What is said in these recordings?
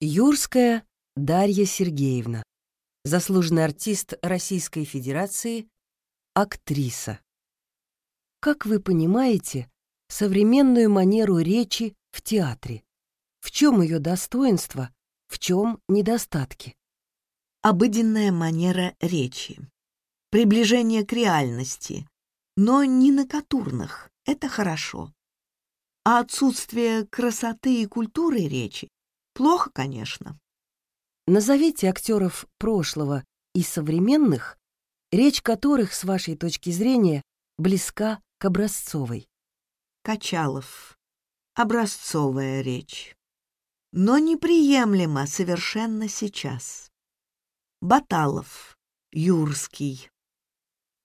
Юрская Дарья Сергеевна, заслуженный артист Российской Федерации, актриса. Как вы понимаете, современную манеру речи в театре? В чем ее достоинство, в чем недостатки? Обыденная манера речи. Приближение к реальности, но не на катурных, это хорошо. А отсутствие красоты и культуры речи плохо, конечно. Назовите актеров прошлого и современных, речь которых, с вашей точки зрения, близка к образцовой. Качалов. Образцовая речь. Но неприемлемо совершенно сейчас. Баталов. Юрский.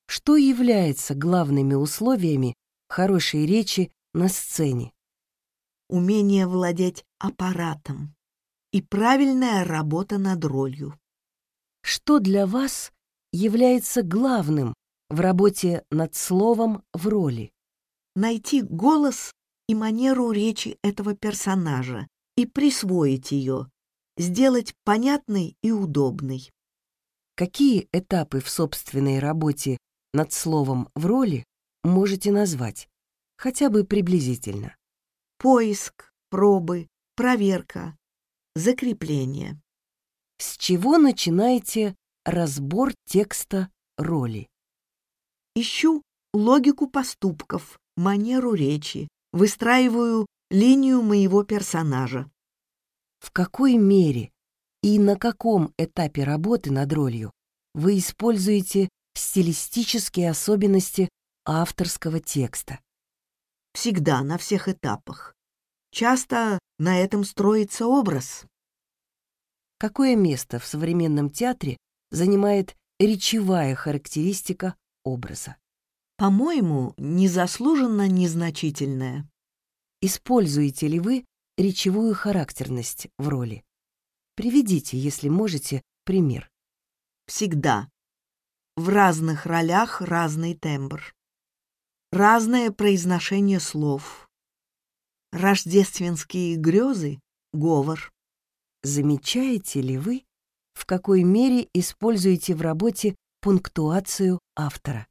Что является главными условиями хорошей речи на сцене? Умение владеть аппаратом, и правильная работа над ролью. Что для вас является главным в работе над словом в роли? Найти голос и манеру речи этого персонажа и присвоить ее, сделать понятной и удобной. Какие этапы в собственной работе над словом в роли можете назвать, хотя бы приблизительно? Поиск, пробы, проверка, Закрепление. С чего начинаете разбор текста роли? Ищу логику поступков, манеру речи, выстраиваю линию моего персонажа. В какой мере и на каком этапе работы над ролью вы используете стилистические особенности авторского текста? Всегда, на всех этапах. Часто на этом строится образ. Какое место в современном театре занимает речевая характеристика образа? По-моему, незаслуженно незначительная. Используете ли вы речевую характерность в роли? Приведите, если можете, пример. Всегда. В разных ролях разный тембр. Разное произношение слов Рождественские грезы — говор. Замечаете ли вы, в какой мере используете в работе пунктуацию автора?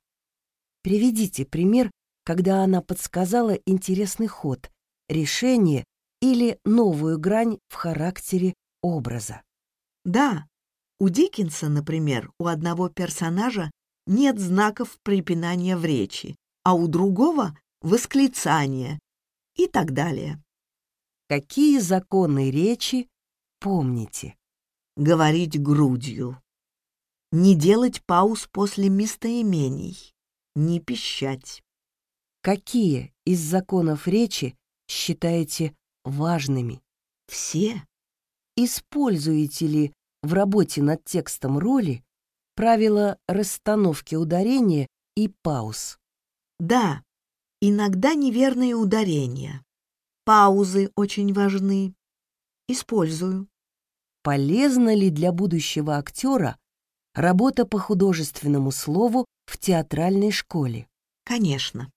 Приведите пример, когда она подсказала интересный ход, решение или новую грань в характере образа. Да, у Диккенса, например, у одного персонажа нет знаков препинания в речи, а у другого — восклицания, и так далее. Какие законы речи помните? Говорить грудью. Не делать пауз после местоимений. Не пищать. Какие из законов речи считаете важными? Все. Используете ли в работе над текстом роли правила расстановки ударения и пауз? Да, Иногда неверные ударения. Паузы очень важны. Использую. Полезна ли для будущего актера работа по художественному слову в театральной школе? Конечно.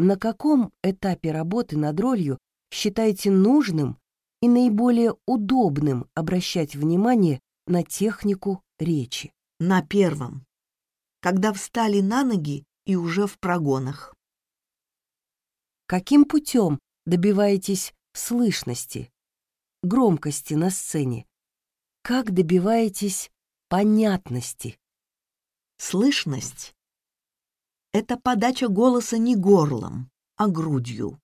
На каком этапе работы над ролью считаете нужным и наиболее удобным обращать внимание на технику речи? На первом. Когда встали на ноги и уже в прогонах. Каким путем добиваетесь слышности, громкости на сцене? Как добиваетесь понятности? Слышность — это подача голоса не горлом, а грудью.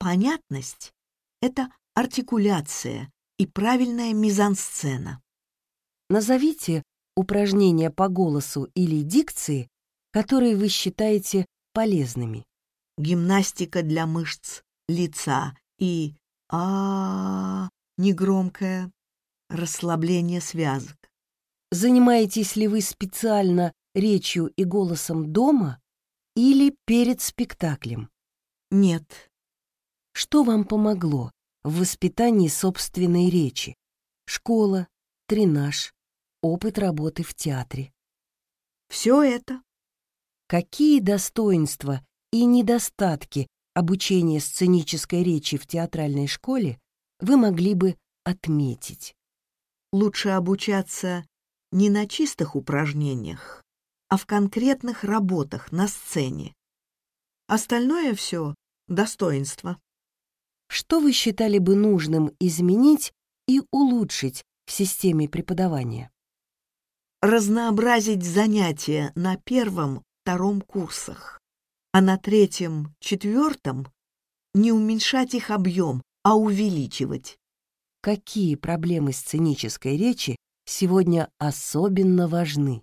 Понятность — это артикуляция и правильная мизансцена. Назовите упражнения по голосу или дикции, которые вы считаете полезными гимнастика для мышц лица и а, -а, -а негромкое расслабление связок. Занимаетесь ли вы специально речью и голосом дома или перед спектаклем? Нет. Что вам помогло в воспитании собственной речи? Школа, тренаж, опыт работы в театре. Все это. Какие достоинства и недостатки обучения сценической речи в театральной школе вы могли бы отметить? Лучше обучаться не на чистых упражнениях, а в конкретных работах на сцене. Остальное все — достоинство. Что вы считали бы нужным изменить и улучшить в системе преподавания? Разнообразить занятия на первом, втором курсах, а на третьем, четвертом не уменьшать их объем, а увеличивать. Какие проблемы сценической речи сегодня особенно важны?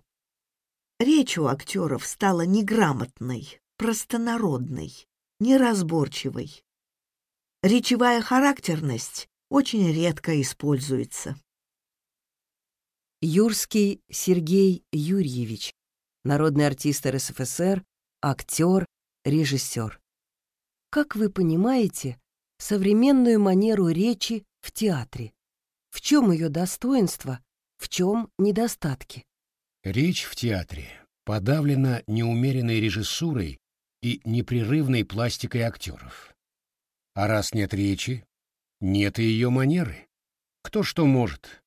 Речь у актеров стала неграмотной, простонародной, неразборчивой. Речевая характерность очень редко используется. Юрский Сергей Юрьевич, народный артист РСФСР, актер, режиссер. Как вы понимаете современную манеру речи в театре? В чем ее достоинство, в чем недостатки? Речь в театре подавлена неумеренной режиссурой и непрерывной пластикой актеров. А раз нет речи, нет и ее манеры. Кто что может.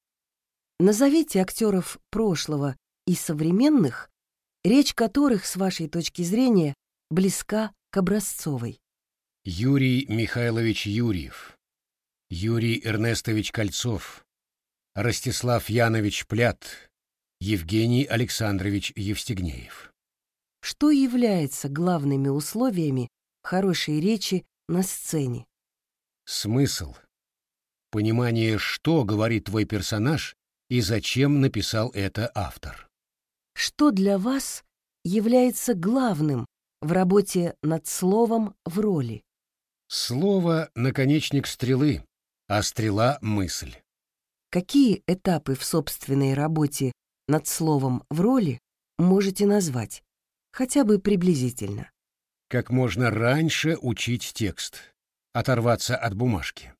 Назовите актеров прошлого и современных, речь которых, с вашей точки зрения, близка к образцовой. Юрий Михайлович Юрьев, Юрий Эрнестович Кольцов, Ростислав Янович Плят, Евгений Александрович Евстигнеев. Что является главными условиями хорошей речи на сцене? Смысл. Понимание, что говорит твой персонаж и зачем написал это автор. Что для вас является главным в работе над словом в роли? Слово — наконечник стрелы, а стрела — мысль. Какие этапы в собственной работе над словом в роли можете назвать, хотя бы приблизительно? Как можно раньше учить текст, оторваться от бумажки.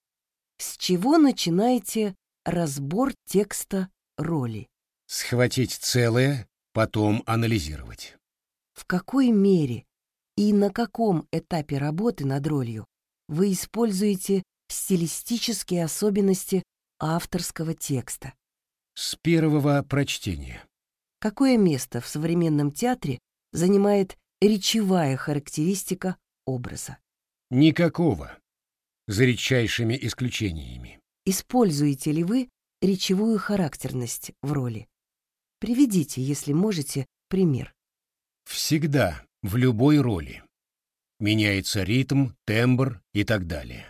С чего начинаете разбор текста роли? Схватить целое, потом анализировать. В какой мере и на каком этапе работы над ролью вы используете стилистические особенности авторского текста. С первого прочтения. Какое место в современном театре занимает речевая характеристика образа? Никакого. За редчайшими исключениями. Используете ли вы речевую характерность в роли? Приведите, если можете, пример. Всегда, в любой роли. Меняется ритм, тембр и так далее.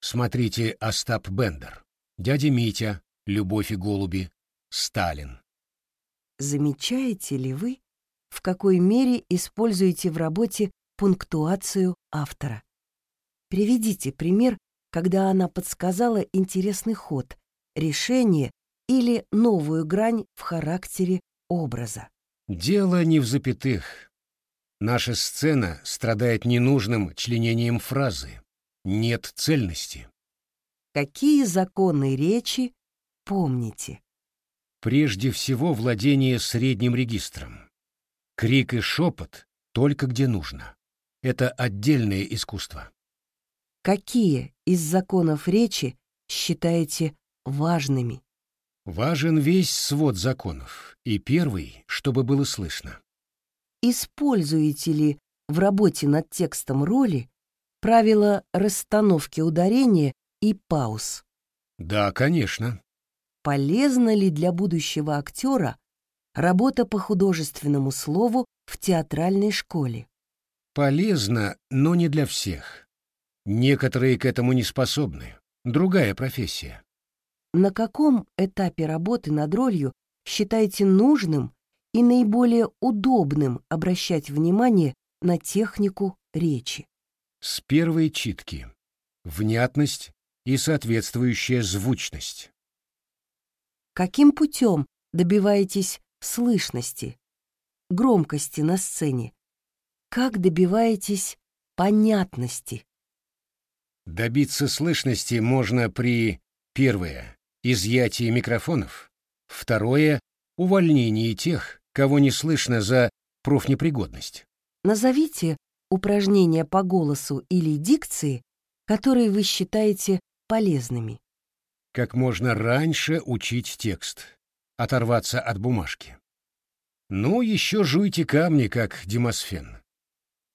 Смотрите Остап Бендер, Дядя Митя, Любовь и голуби, Сталин. Замечаете ли вы, в какой мере используете в работе пунктуацию автора? Приведите пример, когда она подсказала интересный ход, решение или новую грань в характере образа. Дело не в запятых, Наша сцена страдает ненужным членением фразы. Нет цельности. Какие законы речи помните? Прежде всего владение средним регистром. Крик и шепот только где нужно. Это отдельное искусство. Какие из законов речи считаете важными? Важен весь свод законов, и первый, чтобы было слышно. Используете ли в работе над текстом роли правила расстановки ударения и пауз? Да, конечно. Полезна ли для будущего актера работа по художественному слову в театральной школе? Полезно, но не для всех. Некоторые к этому не способны. Другая профессия. На каком этапе работы над ролью считаете нужным и наиболее удобным обращать внимание на технику речи. С первой читки. Внятность и соответствующая звучность. Каким путем добиваетесь слышности, громкости на сцене? Как добиваетесь понятности? Добиться слышности можно при первое изъятии микрофонов, второе увольнении тех, кого не слышно за профнепригодность. Назовите упражнения по голосу или дикции, которые вы считаете полезными. как можно раньше учить текст, оторваться от бумажки. Ну, еще жуйте камни, как Демосфен.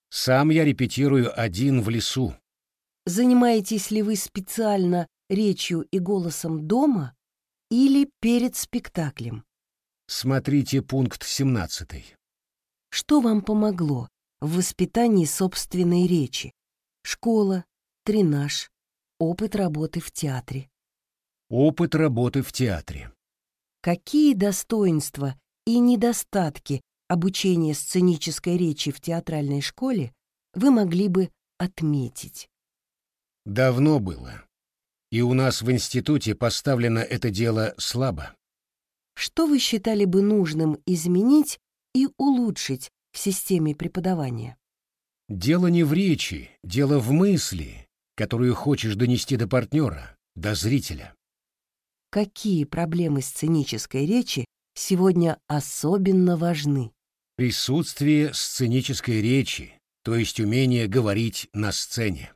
Сам я репетирую один в лесу. Занимаетесь ли вы специально речью и голосом дома или перед спектаклем? Смотрите пункт 17. Что вам помогло в воспитании собственной речи? Школа, тренаж, опыт работы в театре. Опыт работы в театре. Какие достоинства и недостатки обучения сценической речи в театральной школе вы могли бы отметить? Давно было. И у нас в институте поставлено это дело слабо. Что вы считали бы нужным изменить и улучшить в системе преподавания? Дело не в речи, дело в мысли, которую хочешь донести до партнера, до зрителя. Какие проблемы сценической речи сегодня особенно важны? Присутствие сценической речи, то есть умение говорить на сцене.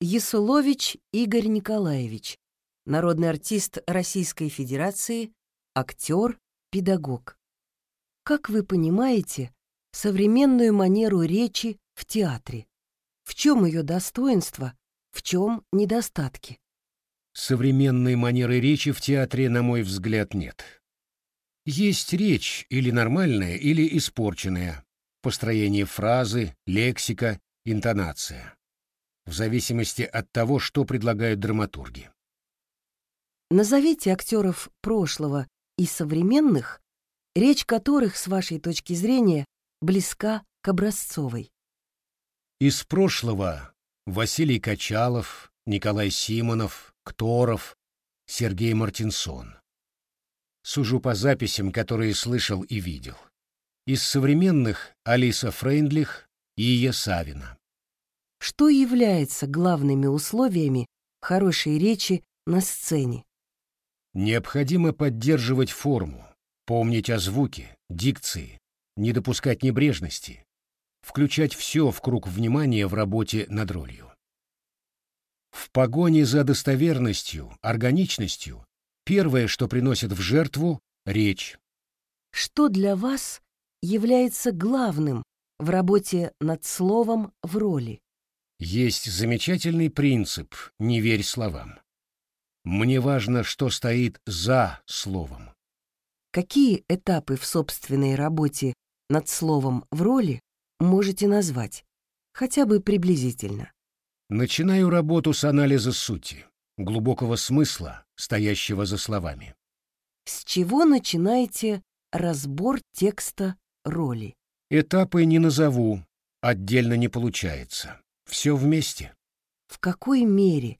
Ясулович Игорь Николаевич, народный артист Российской Федерации, актер, педагог. Как вы понимаете современную манеру речи в театре? В чем ее достоинство, в чем недостатки? Современной манеры речи в театре, на мой взгляд, нет. Есть речь или нормальная, или испорченная. Построение фразы, лексика, интонация в зависимости от того, что предлагают драматурги. Назовите актеров прошлого и современных, речь которых, с вашей точки зрения, близка к образцовой. Из прошлого Василий Качалов, Николай Симонов, Кторов, Сергей Мартинсон. Сужу по записям, которые слышал и видел. Из современных Алиса Фрейндлих и Ия Савина. Что является главными условиями хорошей речи на сцене? Необходимо поддерживать форму, помнить о звуке, дикции, не допускать небрежности, включать все в круг внимания в работе над ролью. В погоне за достоверностью, органичностью, первое, что приносит в жертву — речь. Что для вас является главным в работе над словом в роли? Есть замечательный принцип «не верь словам». Мне важно, что стоит за словом. Какие этапы в собственной работе над словом в роли можете назвать, хотя бы приблизительно? Начинаю работу с анализа сути, глубокого смысла, стоящего за словами. С чего начинаете разбор текста роли? Этапы не назову, отдельно не получается. Все вместе. В какой мере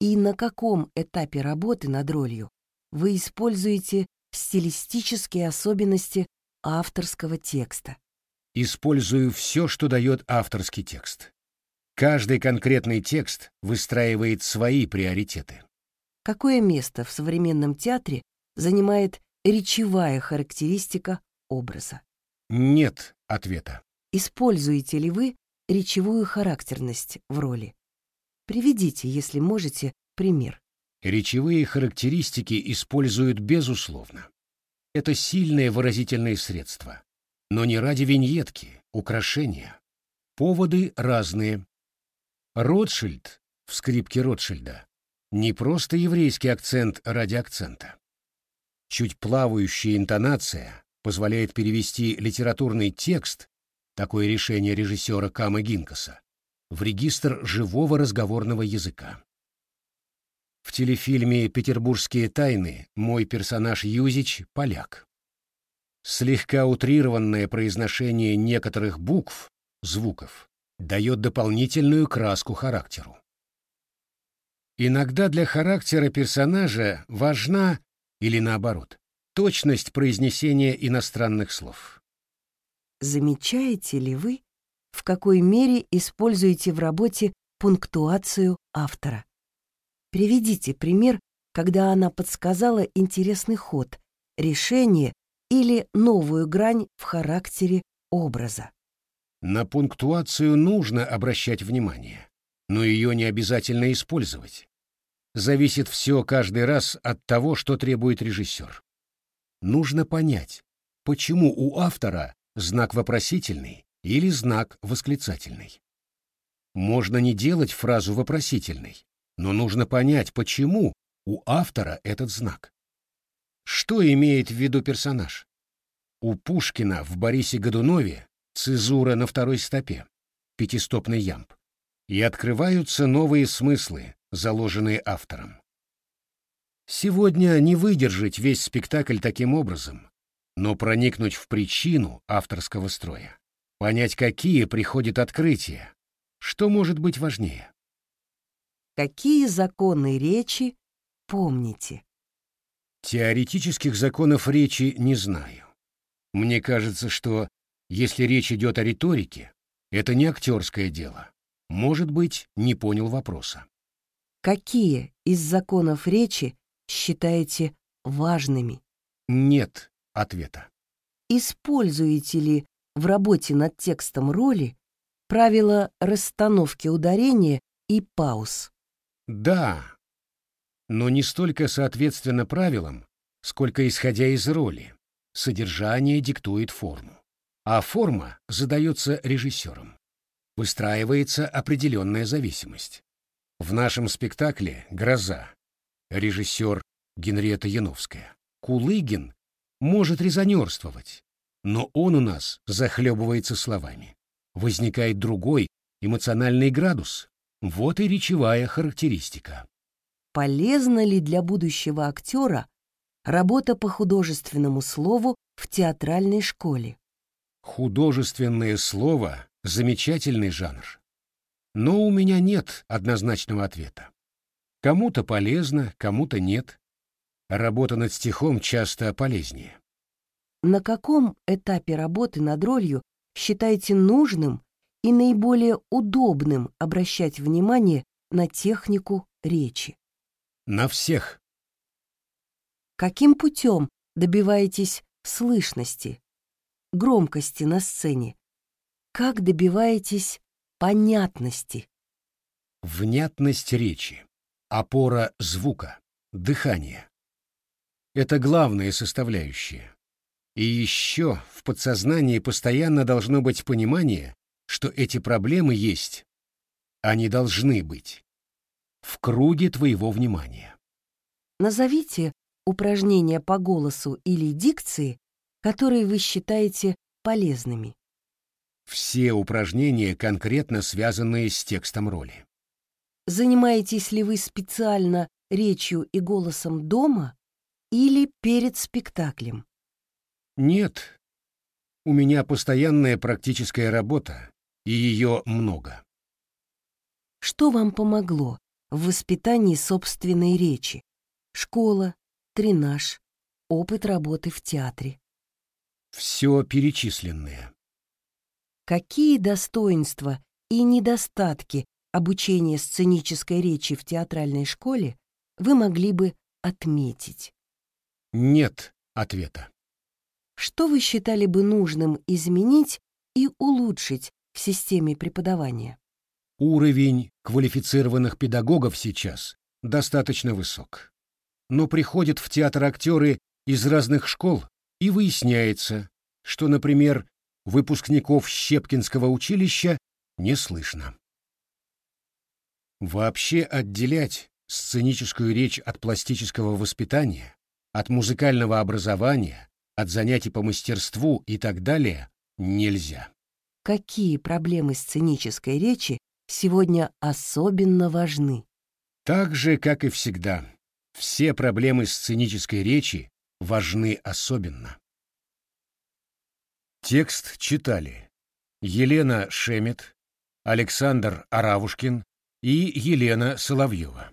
и на каком этапе работы над ролью вы используете стилистические особенности авторского текста? Использую все, что дает авторский текст. Каждый конкретный текст выстраивает свои приоритеты. Какое место в современном театре занимает речевая характеристика образа? Нет ответа. Используете ли вы речевую характерность в роли. Приведите, если можете, пример. Речевые характеристики используют безусловно. Это сильное выразительное средство. Но не ради виньетки, украшения. Поводы разные. Ротшильд в скрипке Ротшильда не просто еврейский акцент ради акцента. Чуть плавающая интонация позволяет перевести литературный текст Такое решение режиссера Кама Гинкаса в регистр живого разговорного языка. В телефильме «Петербургские тайны» мой персонаж Юзич — поляк. Слегка утрированное произношение некоторых букв, звуков, дает дополнительную краску характеру. Иногда для характера персонажа важна, или наоборот, точность произнесения иностранных слов. Замечаете ли вы, в какой мере используете в работе пунктуацию автора? Приведите пример, когда она подсказала интересный ход, решение или новую грань в характере образа. На пунктуацию нужно обращать внимание, но ее не обязательно использовать. зависит все каждый раз от того, что требует режиссер. Нужно понять, почему у автора знак вопросительный или знак восклицательный. Можно не делать фразу вопросительной, но нужно понять, почему у автора этот знак. Что имеет в виду персонаж? У Пушкина в Борисе Годунове цезура на второй стопе, пятистопный ямб, и открываются новые смыслы, заложенные автором. Сегодня не выдержать весь спектакль таким образом, но проникнуть в причину авторского строя, понять, какие приходят открытия, что может быть важнее. Какие законы речи помните? Теоретических законов речи не знаю. Мне кажется, что если речь идет о риторике, это не актерское дело. Может быть, не понял вопроса. Какие из законов речи считаете важными? Нет ответа. Используете ли в работе над текстом роли правила расстановки ударения и пауз? Да, но не столько соответственно правилам, сколько исходя из роли. Содержание диктует форму, а форма задается режиссером. Выстраивается определенная зависимость. В нашем спектакле «Гроза» режиссер Генриетта Яновская. Кулыгин может резонерствовать, но он у нас захлебывается словами. Возникает другой эмоциональный градус. Вот и речевая характеристика. Полезна ли для будущего актера работа по художественному слову в театральной школе? Художественное слово — замечательный жанр. Но у меня нет однозначного ответа. Кому-то полезно, кому-то нет. Работа над стихом часто полезнее. На каком этапе работы над ролью считаете нужным и наиболее удобным обращать внимание на технику речи? На всех. Каким путем добиваетесь слышности, громкости на сцене? Как добиваетесь понятности? Внятность речи, опора звука, дыхание. Это главные составляющие. И еще в подсознании постоянно должно быть понимание, что эти проблемы есть. Они должны быть. В круге твоего внимания. Назовите упражнения по голосу или дикции, которые вы считаете полезными. Все упражнения конкретно связанные с текстом роли. Занимаетесь ли вы специально речью и голосом дома или перед спектаклем? Нет. У меня постоянная практическая работа, и ее много. Что вам помогло в воспитании собственной речи? Школа, тренаж, опыт работы в театре. Все перечисленное. Какие достоинства и недостатки обучения сценической речи в театральной школе вы могли бы отметить? Нет ответа. Что вы считали бы нужным изменить и улучшить в системе преподавания? Уровень квалифицированных педагогов сейчас достаточно высок. Но приходят в театр актеры из разных школ, и выясняется, что, например, выпускников Щепкинского училища не слышно. Вообще отделять сценическую речь от пластического воспитания, от музыкального образования, от занятий по мастерству и так далее нельзя. Какие проблемы сценической речи сегодня особенно важны? Так же, как и всегда, все проблемы сценической речи важны особенно. Текст читали Елена Шемет, Александр Аравушкин и Елена Соловьева.